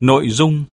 nội dung